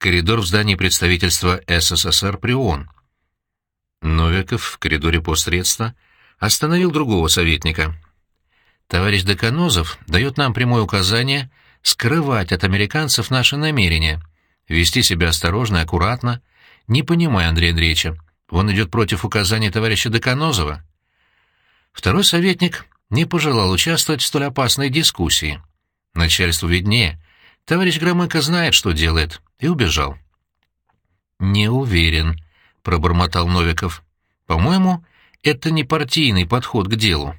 коридор в здании представительства СССР при ООН. Новиков в коридоре постсредства остановил другого советника. «Товарищ Деканозов дает нам прямое указание скрывать от американцев наши намерения, вести себя осторожно и аккуратно, не понимая Андрея Андреевича. Он идет против указаний товарища Деканозова». Второй советник не пожелал участвовать в столь опасной дискуссии. Начальству виднее. Товарищ Громыко знает, что делает, и убежал. «Не уверен», — пробормотал Новиков. «По-моему, это не партийный подход к делу.